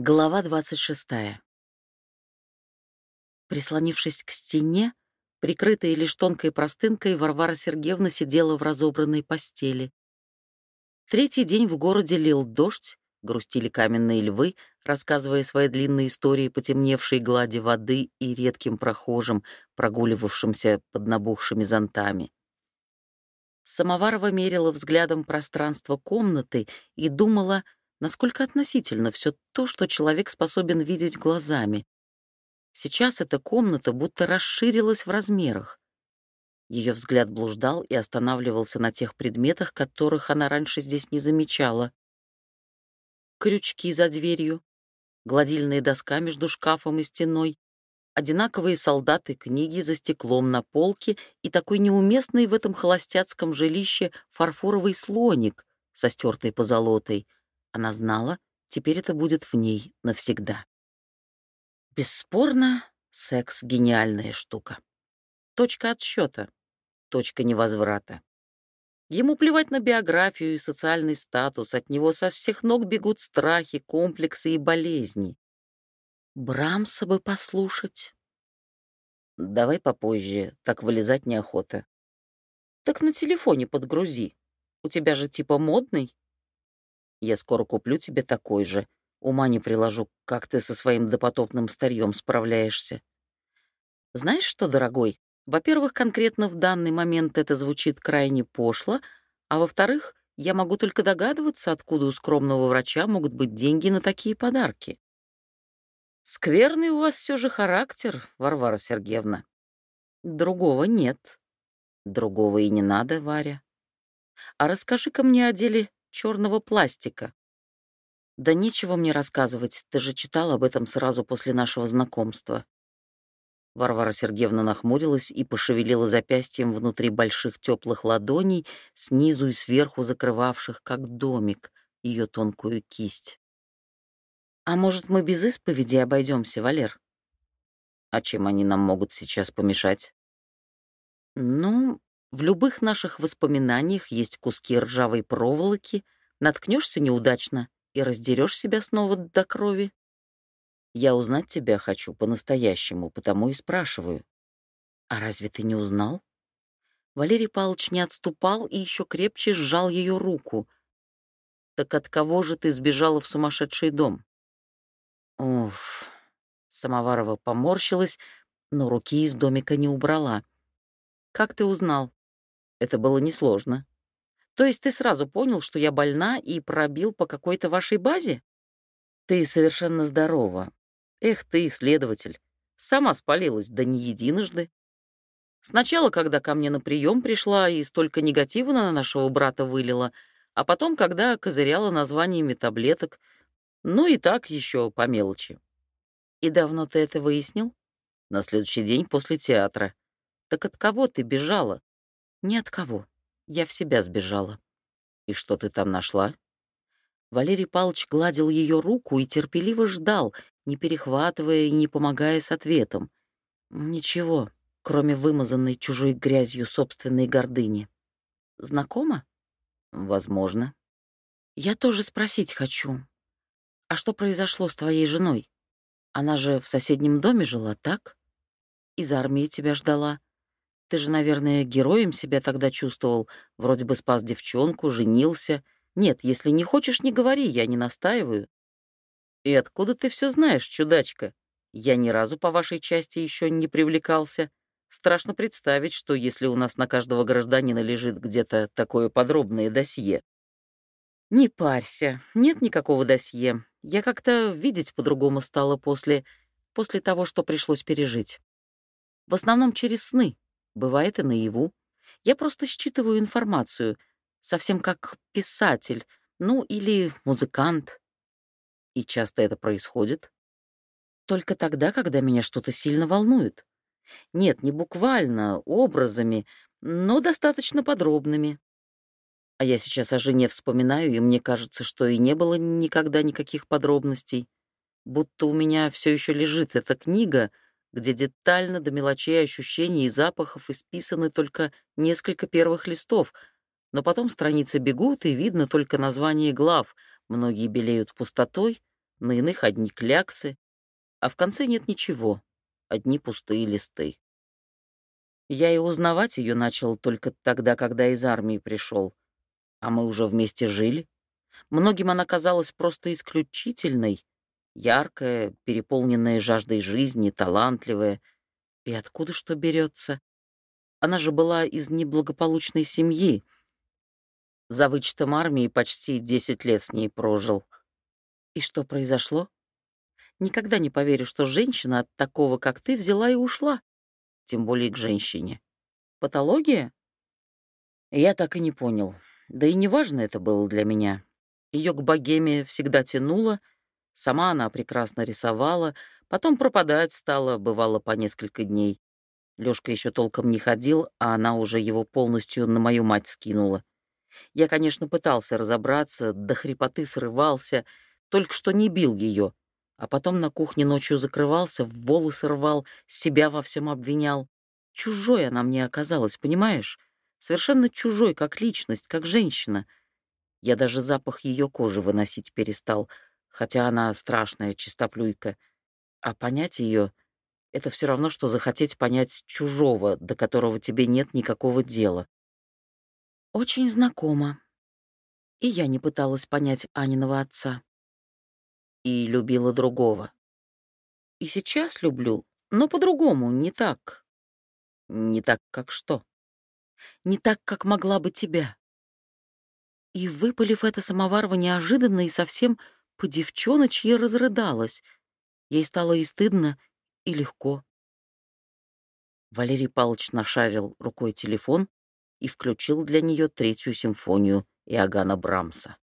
Глава 26. Прислонившись к стене, прикрытая лишь тонкой простынкой, Варвара Сергеевна сидела в разобранной постели. Третий день в городе лил дождь, грустили каменные львы, рассказывая свои длинные истории потемневшей глади воды и редким прохожим, прогуливавшимся под набухшими зонтами. Самоварова мерила взглядом пространство комнаты и думала — насколько относительно все то, что человек способен видеть глазами. Сейчас эта комната будто расширилась в размерах. Ее взгляд блуждал и останавливался на тех предметах, которых она раньше здесь не замечала. Крючки за дверью, гладильная доска между шкафом и стеной, одинаковые солдаты книги за стеклом на полке и такой неуместный в этом холостяцком жилище фарфоровый слоник со стертой позолотой — она знала, теперь это будет в ней навсегда. Бесспорно, секс — гениальная штука. Точка отсчета, точка невозврата. Ему плевать на биографию и социальный статус, от него со всех ног бегут страхи, комплексы и болезни. Брамса бы послушать. Давай попозже, так вылезать неохота. Так на телефоне подгрузи. У тебя же типа модный. Я скоро куплю тебе такой же. Ума не приложу, как ты со своим допотопным старьем справляешься. Знаешь что, дорогой, во-первых, конкретно в данный момент это звучит крайне пошло, а во-вторых, я могу только догадываться, откуда у скромного врача могут быть деньги на такие подарки. Скверный у вас все же характер, Варвара Сергеевна. Другого нет. Другого и не надо, Варя. А расскажи-ка мне о деле черного пластика. Да нечего мне рассказывать, ты же читал об этом сразу после нашего знакомства. Варвара Сергеевна нахмурилась и пошевелила запястьем внутри больших теплых ладоней, снизу и сверху закрывавших, как домик, ее тонкую кисть. «А может, мы без исповеди обойдемся, Валер?» «А чем они нам могут сейчас помешать?» «Ну, в любых наших воспоминаниях есть куски ржавой проволоки, наткнешься неудачно и раздерешь себя снова до крови. Я узнать тебя хочу по-настоящему, потому и спрашиваю. А разве ты не узнал? Валерий Павлович не отступал и еще крепче сжал ее руку. Так от кого же ты сбежала в сумасшедший дом? Уф. Самоварова поморщилась, но руки из домика не убрала. Как ты узнал? Это было несложно. То есть ты сразу понял, что я больна и пробил по какой-то вашей базе? Ты совершенно здорова. Эх ты, исследователь. Сама спалилась, да не единожды. Сначала, когда ко мне на прием пришла и столько негатива на нашего брата вылила, а потом, когда козыряла названиями таблеток, ну и так еще по мелочи. И давно ты это выяснил? На следующий день после театра. Так от кого ты бежала? Ни от кого. Я в себя сбежала. И что ты там нашла? Валерий Павлович гладил ее руку и терпеливо ждал, не перехватывая и не помогая с ответом. Ничего, кроме вымазанной чужой грязью собственной гордыни. Знакомо? Возможно. Я тоже спросить хочу. А что произошло с твоей женой? Она же в соседнем доме жила, так? Из армии тебя ждала. Ты же, наверное, героем себя тогда чувствовал. Вроде бы спас девчонку, женился. Нет, если не хочешь, не говори, я не настаиваю. И откуда ты все знаешь, чудачка? Я ни разу по вашей части еще не привлекался. Страшно представить, что если у нас на каждого гражданина лежит где-то такое подробное досье. Не парься, нет никакого досье. Я как-то видеть по-другому стала после... после того, что пришлось пережить. В основном через сны, бывает и наяву. Я просто считываю информацию, совсем как писатель, ну или музыкант. И часто это происходит. Только тогда, когда меня что-то сильно волнует. Нет, не буквально, образами, но достаточно подробными. А я сейчас о жене вспоминаю, и мне кажется, что и не было никогда никаких подробностей. Будто у меня все еще лежит эта книга — где детально до мелочей ощущений и запахов исписаны только несколько первых листов, но потом страницы бегут, и видно только название глав, многие белеют пустотой, на иных одни кляксы, а в конце нет ничего, одни пустые листы. Я и узнавать ее начал только тогда, когда из армии пришел, а мы уже вместе жили. Многим она казалась просто исключительной, яркая, переполненная жаждой жизни, талантливая. И откуда что берется? Она же была из неблагополучной семьи. За вычетом армии почти десять лет с ней прожил. И что произошло? Никогда не поверю, что женщина от такого, как ты, взяла и ушла. Тем более к женщине. Патология? Я так и не понял. Да и неважно это было для меня. Ее к богеме всегда тянуло, сама она прекрасно рисовала, потом пропадать стала, бывало, по несколько дней. Лёшка еще толком не ходил, а она уже его полностью на мою мать скинула. Я, конечно, пытался разобраться, до хрипоты срывался, только что не бил ее, а потом на кухне ночью закрывался, волосы рвал, себя во всем обвинял. Чужой она мне оказалась, понимаешь? Совершенно чужой, как личность, как женщина. Я даже запах ее кожи выносить перестал, хотя она страшная чистоплюйка. А понять ее — это все равно, что захотеть понять чужого, до которого тебе нет никакого дела. Очень знакомо. И я не пыталась понять Аниного отца и любила другого. И сейчас люблю, но по-другому, не так. Не так, как что. Не так, как могла бы тебя. И, выпалив это, Самоварова неожиданно и совсем по-девчоночье разрыдалась. Ей стало и стыдно, и легко. Валерий Павлович нашарил рукой телефон и включил для нее третью симфонию Иоганна Брамса.